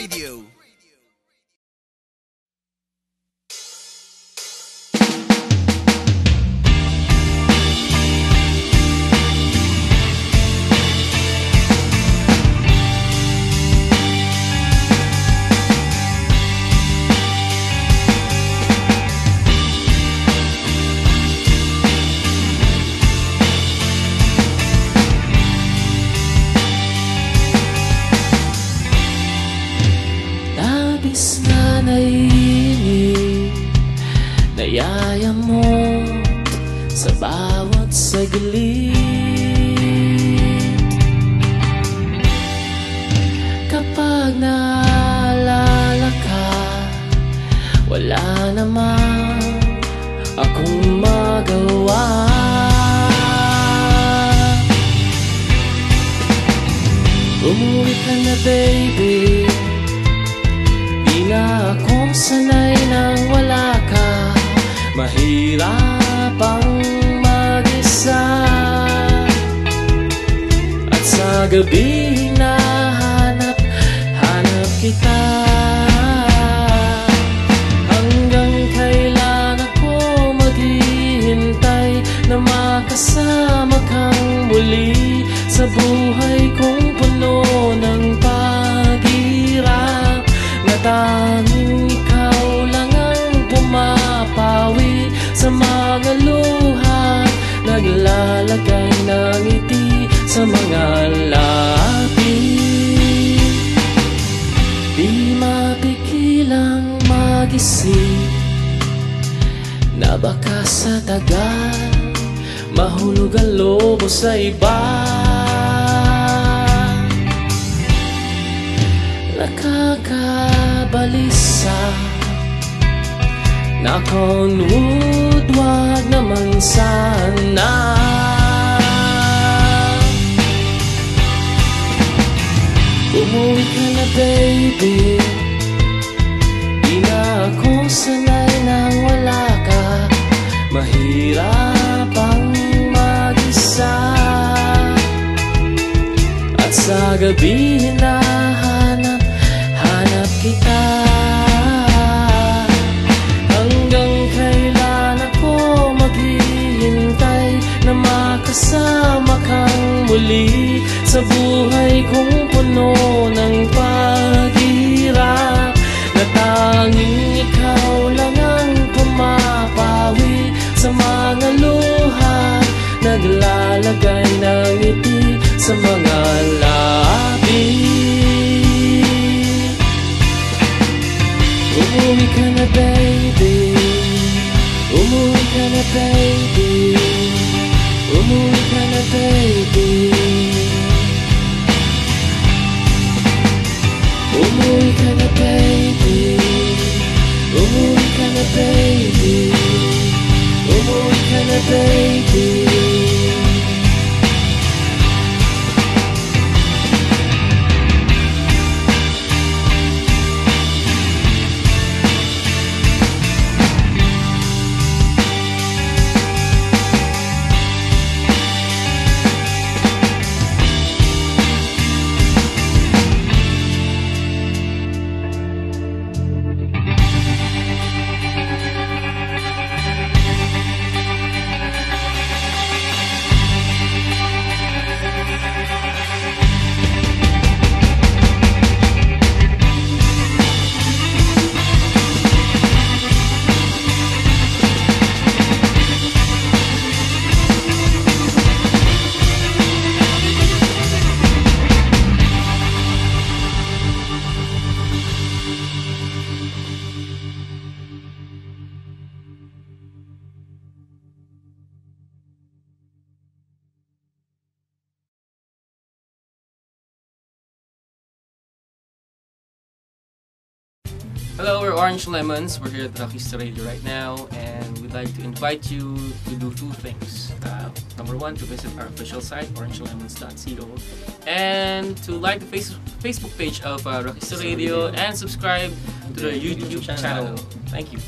Radio. Nayaya mo Sa bawat saglit Kapag naalala ka Wala namang Akong magawa. Umuwi ka na baby At sa gabi hinahanap Hanap kita. Hanggang kailan ako maghihintay Na makasama kang muli Sa buhay kong puno ng paghirap Na tanging ikaw lang ang pumapawi Sa mga luha Naglalagay ng ngiti sa mga labi Di mapigilang magising Na baka sa tagal Mahulog ang lobo sa iba. Nakakabalisa Knock wag naman sana Umuwi ka na baby. Di na ako sanay nang wala ka. Mahirap ang mag-isa. At sa gabi Sa buhay kong puno ng paghirap Na tanging ikaw lang ang pumapawi Sa mga luha. Naglalagay ng ngiti sa mga labi. Umuwi ka na baby. Umuwi ka na baby Umuwi ka na baby. Umuwi ka na baby Hello, we're Orange Lemons. We're here at Rakista Radio right now, and we'd like to invite you to do two things. Uh, number one, to visit our official site, orangelemons.co, and to like the face- Facebook page of uh, Radio and subscribe to the YouTube channel. Thank you.